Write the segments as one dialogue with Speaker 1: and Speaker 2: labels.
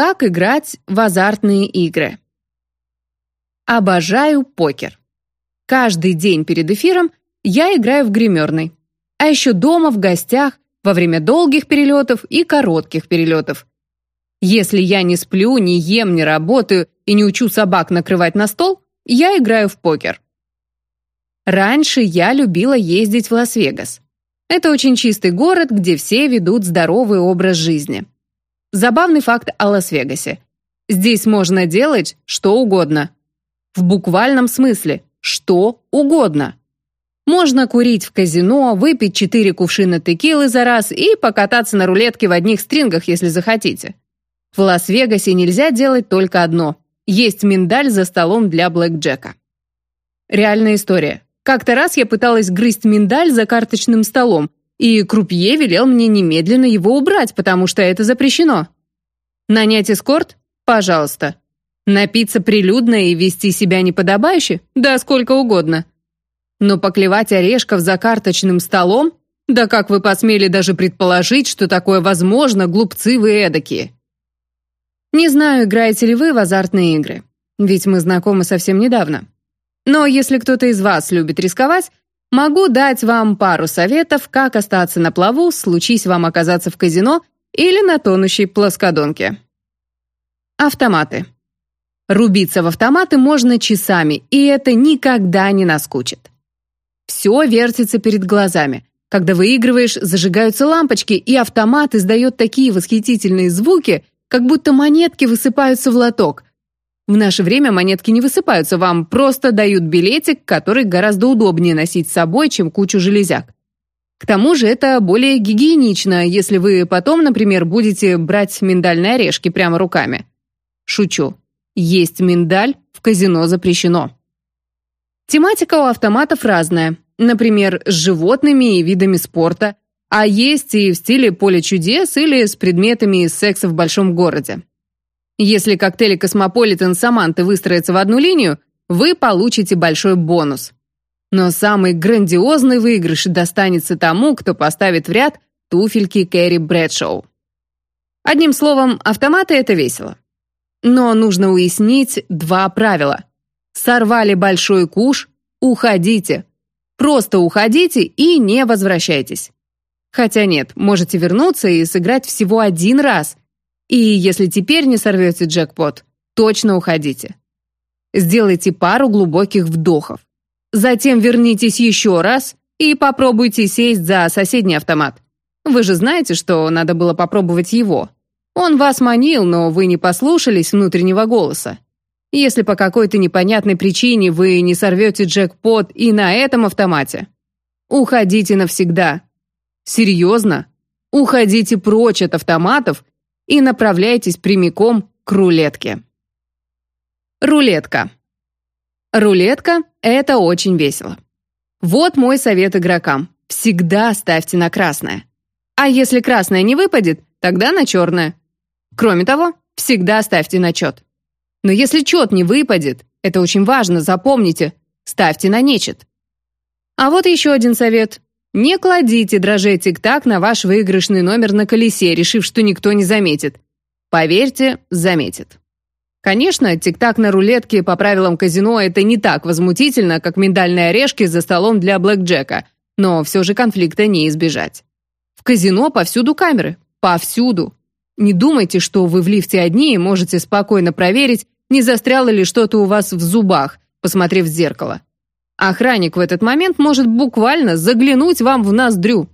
Speaker 1: Как играть в азартные игры? Обожаю покер. Каждый день перед эфиром я играю в гримерной. А еще дома, в гостях, во время долгих перелетов и коротких перелетов. Если я не сплю, не ем, не работаю и не учу собак накрывать на стол, я играю в покер. Раньше я любила ездить в Лас-Вегас. Это очень чистый город, где все ведут здоровый образ жизни. Забавный факт о Лас-Вегасе. Здесь можно делать что угодно. В буквальном смысле, что угодно. Можно курить в казино, выпить четыре кувшина текилы за раз и покататься на рулетке в одних стрингах, если захотите. В Лас-Вегасе нельзя делать только одно – есть миндаль за столом для блэкджека. Реальная история. Как-то раз я пыталась грызть миндаль за карточным столом, и крупье велел мне немедленно его убрать, потому что это запрещено. Нанять эскорт? Пожалуйста. Напиться прилюдно и вести себя неподобающе? Да сколько угодно. Но поклевать орешков за карточным столом? Да как вы посмели даже предположить, что такое возможно, глупцы вы эдакие? Не знаю, играете ли вы в азартные игры, ведь мы знакомы совсем недавно. Но если кто-то из вас любит рисковать, могу дать вам пару советов, как остаться на плаву, случись вам оказаться в казино или на тонущей плоскодонке. Автоматы. Рубиться в автоматы можно часами, и это никогда не наскучит. Все вертится перед глазами. Когда выигрываешь, зажигаются лампочки, и автомат издает такие восхитительные звуки, как будто монетки высыпаются в лоток. В наше время монетки не высыпаются, вам просто дают билетик, который гораздо удобнее носить с собой, чем кучу железяк. К тому же это более гигиенично, если вы потом, например, будете брать миндальные орешки прямо руками. Шучу. Есть миндаль в казино запрещено. Тематика у автоматов разная. Например, с животными и видами спорта. А есть и в стиле «Поле чудес» или с предметами секса в большом городе. Если коктейли «Космополитен» Саманты выстроятся в одну линию, вы получите большой бонус. Но самый грандиозный выигрыш достанется тому, кто поставит в ряд туфельки Кэрри Брэдшоу. Одним словом, автоматы — это весело. Но нужно уяснить два правила. Сорвали большой куш – уходите. Просто уходите и не возвращайтесь. Хотя нет, можете вернуться и сыграть всего один раз. И если теперь не сорвете джекпот, точно уходите. Сделайте пару глубоких вдохов. Затем вернитесь еще раз и попробуйте сесть за соседний автомат. Вы же знаете, что надо было попробовать его. Он вас манил, но вы не послушались внутреннего голоса. Если по какой-то непонятной причине вы не сорвете джекпот и на этом автомате, уходите навсегда. Серьезно? Уходите прочь от автоматов и направляйтесь прямиком к рулетке. Рулетка. Рулетка – это очень весело. Вот мой совет игрокам. Всегда ставьте на красное. А если красное не выпадет, тогда на черное. Кроме того, всегда ставьте на чет. Но если чет не выпадет, это очень важно, запомните, ставьте на нечет. А вот еще один совет. Не кладите дрожжей тик-так на ваш выигрышный номер на колесе, решив, что никто не заметит. Поверьте, заметит. Конечно, тик-так на рулетке по правилам казино это не так возмутительно, как миндальные орешки за столом для блэкджека, но все же конфликта не избежать. В казино повсюду камеры. Повсюду. Не думайте, что вы в лифте одни и можете спокойно проверить, не застряло ли что-то у вас в зубах, посмотрев в зеркало. Охранник в этот момент может буквально заглянуть вам в ноздрю.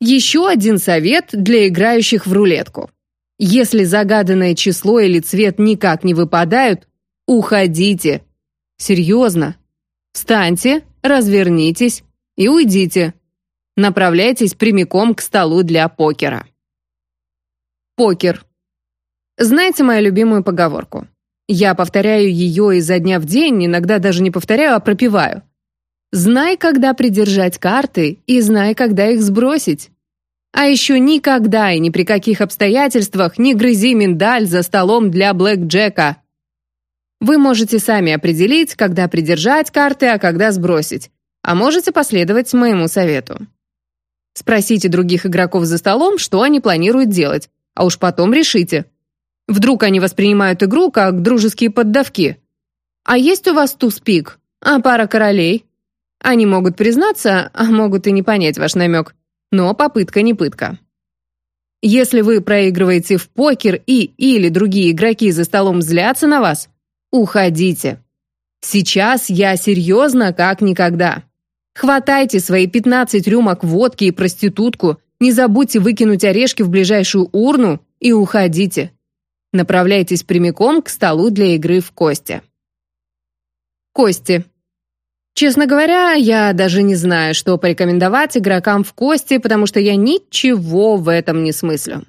Speaker 1: Еще один совет для играющих в рулетку. Если загаданное число или цвет никак не выпадают, уходите. Серьезно. Встаньте, развернитесь и уйдите. Направляйтесь прямиком к столу для покера. Покер. Знаете мою любимую поговорку? Я повторяю ее изо дня в день, иногда даже не повторяю, а пропиваю. Знай, когда придержать карты, и знай, когда их сбросить. А еще никогда и ни при каких обстоятельствах не грызи миндаль за столом для блэк-джека. Вы можете сами определить, когда придержать карты, а когда сбросить. А можете последовать моему совету. Спросите других игроков за столом, что они планируют делать, а уж потом решите. Вдруг они воспринимают игру как дружеские поддавки. А есть у вас туз-пик? А пара королей? Они могут признаться, а могут и не понять ваш намек. Но попытка не пытка. Если вы проигрываете в покер и или другие игроки за столом злятся на вас, уходите. Сейчас я серьезно как никогда. Хватайте свои 15 рюмок водки и проститутку, не забудьте выкинуть орешки в ближайшую урну и уходите. Направляйтесь прямиком к столу для игры в кости. Кости. Честно говоря, я даже не знаю, что порекомендовать игрокам в кости, потому что я ничего в этом не смыслю.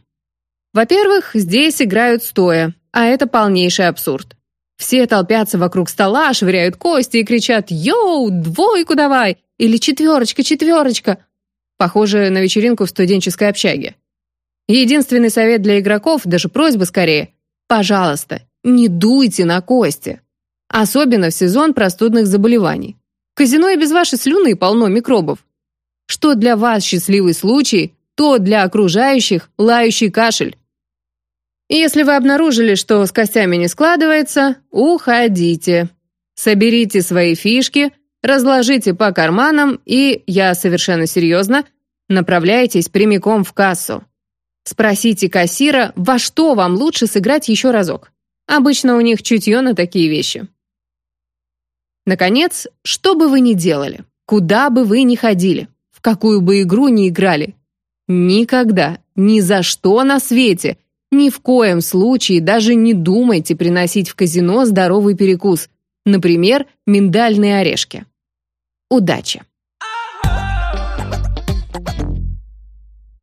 Speaker 1: Во-первых, здесь играют стоя, а это полнейший абсурд. Все толпятся вокруг стола, швыряют кости и кричат «Йоу, двойку давай!» или «Четверочка, четверочка!» Похоже на вечеринку в студенческой общаге. Единственный совет для игроков, даже просьба скорее, пожалуйста, не дуйте на кости. Особенно в сезон простудных заболеваний. Казино и без вашей слюны полно микробов. Что для вас счастливый случай, то для окружающих лающий кашель. И если вы обнаружили, что с костями не складывается, уходите. Соберите свои фишки, разложите по карманам и, я совершенно серьезно, направляйтесь прямиком в кассу. Спросите кассира, во что вам лучше сыграть еще разок. Обычно у них чутье на такие вещи. Наконец, что бы вы ни делали, куда бы вы ни ходили, в какую бы игру ни играли, никогда, ни за что на свете ни в коем случае даже не думайте приносить в казино здоровый перекус, например, миндальные орешки. Удачи!